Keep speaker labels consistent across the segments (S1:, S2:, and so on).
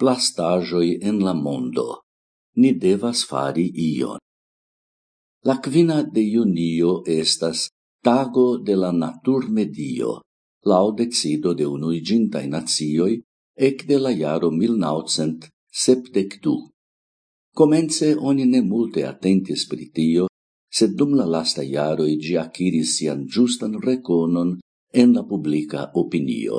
S1: plastajoi en la mondo. Ni devas fari ion. La quina de junio estas tago de la natur medio, lau decido de unuigintai nazioi, ec de la jaro 1972. Comence oni ne multe atentis pri tio, sed dum la lasta jaroi gi aciris sian giustan reconon en la publica opinio.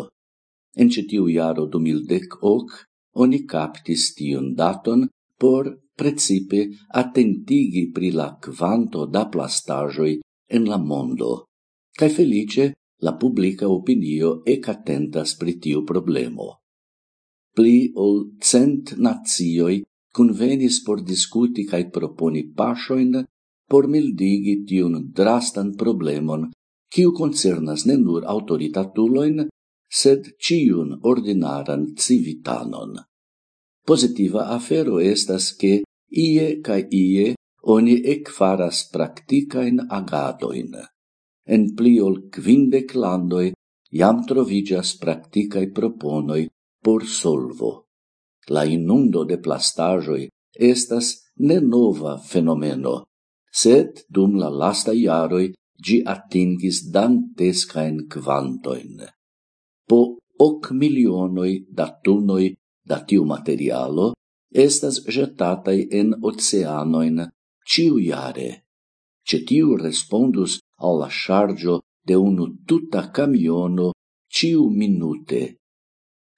S1: En citiu jaro 2010 hoc, oni captis tion daton por precipe attentigi pri la quanto da plastajoi en la mondo, Cai felice la publica opinio ec attentas pri tiu problemo. Pli ol cent nazioi convenis por discuti cae proponi pasioin por mildigi tiun drastan problemon, kiu concernas ne nur autoritatuloin, sed ciun ordinaran civitanon. Positiva afero estas che ie cae ie oni ec faras practicain agadoin. En pli ol quindec landoi jam trovigas practicae proponoi por solvo. La inundo de plastajoi estas ne nova fenomeno, sed dum la lasta iaroi gi atingis dantescaen quantoin hoc milionoi da tunoi da tiu materialo estas jetatai en oceanoin ciu iare. Ce tiu respondus alla chargio de unu tuta camiono ciu minute.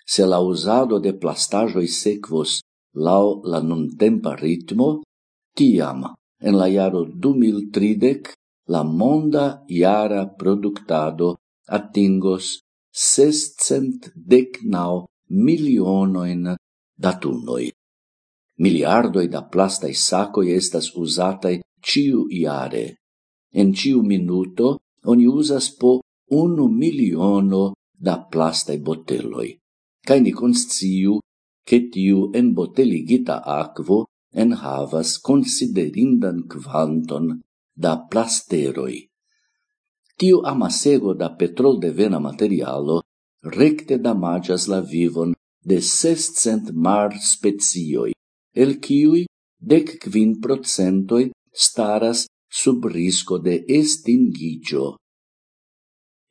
S1: Se la usado de plastajoi sequos lau la nuntempa ritmo, tiam, en la iaro 2030, la monda iara productado atingos sescent decnau milionoin datunoi. Miliardoi da plastai sacoi estas usatai ciu iare. En ciu minuto oni usas po unu miliono da plastai botelloi. Cai ni consciu che tiu en boteligita aquo enhavas considerindan quanton da plasteroi. Tiu amasego da petrol de vena materialo recte damagias la vivon de sescent mar specioi, el kiui dec quin procentoi staras sub risco de estingigio.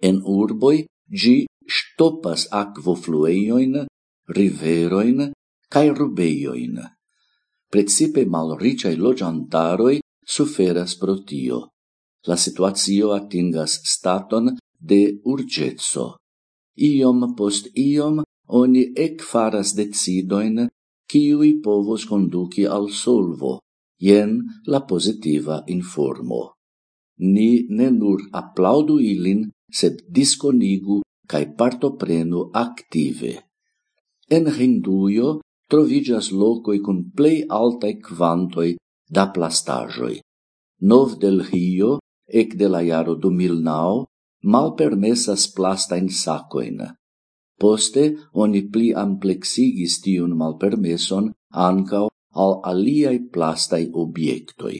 S1: En urboi gi stopas aquoflueioin, riveroin, cae rubeioin. Precipe malriciai logiantaroi suferas pro tio la situazio atingas staton de urgezzo. Iom post iom oni ec faras decidoin ciui povos conduci al solvo, jen la positiva informo. Ni ne nur applaudu ilin, sed disconigu cae partoprenu active. En Hinduio trovigas locoi cun plei altae quantoi da plastajoi. Nov del Rio ec de la iaro 2009, malpermesas plastain sacoin. Poste, oni pli amplexigis tiun malpermeson ancao al aliai plastai obiectoi.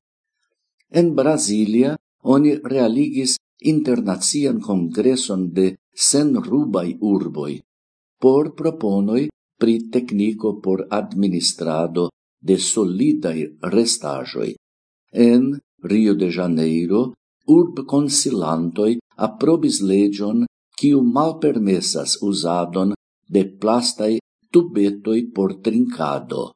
S1: En Brasilia, oni realigis internazian congresson de sen rubai urboi por proponoi pri tecnico por administrado de solidai restajoi. En Rio de Janeiro urb consilantoi aprobis legion quiu malpermessas usadon de plastai tubetoi por trincado.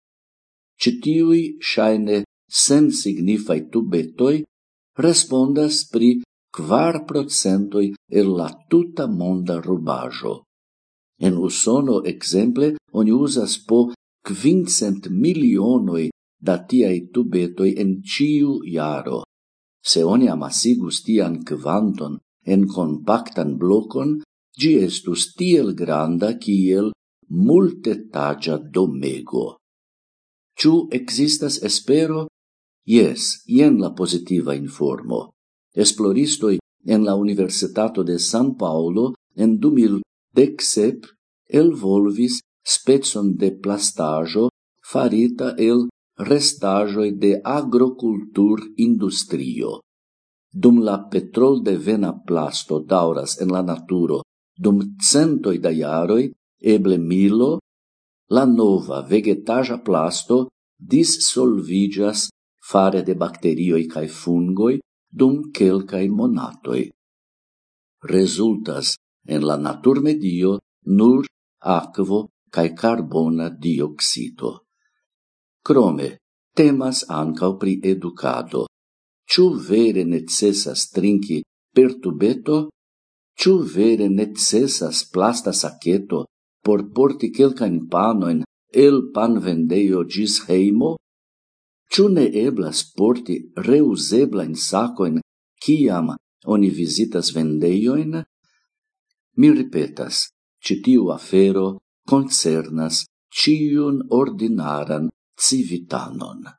S1: Citiui shaine sen signifai tubetoi respondas pri quar procentoi el la tuta monda rubajo. En Usono, exemple, oni usas po quincent milionoi da tiai tubetoi en ciu iaro. Se oni amasigus tian quanton en compactan blocon, gi estus tiel granda kiel multetagia domego. Ciu existas espero? Yes, ien la positiva informo. Esploristoi en la Universitato de San Paolo en 2017 elvolvis spezon de plastajo farita el restajoi de agrocultur industrio. Dum la petrol de vena plasto dauras en la naturo dum centoi da iaroi, eble milo, la nova vegetaja plasto dissolvigas fare de bacterioi cae fungoi dum quelcae monatoi. Resultas en la natur medio nur aquo cae carbona dioxido. Crome, temas ancau pri educado. Ciu vere necessas trinci per tubeto? Ciu vere necessas plasta saceto por porti quelcain panoin el pan vendeio gis heimo? Ciu ne eblas porti reuseblain sacoin ciam oni visitas vendeioin? Mi ripetas, citiu afero concernas ciun ordinaran civitanon.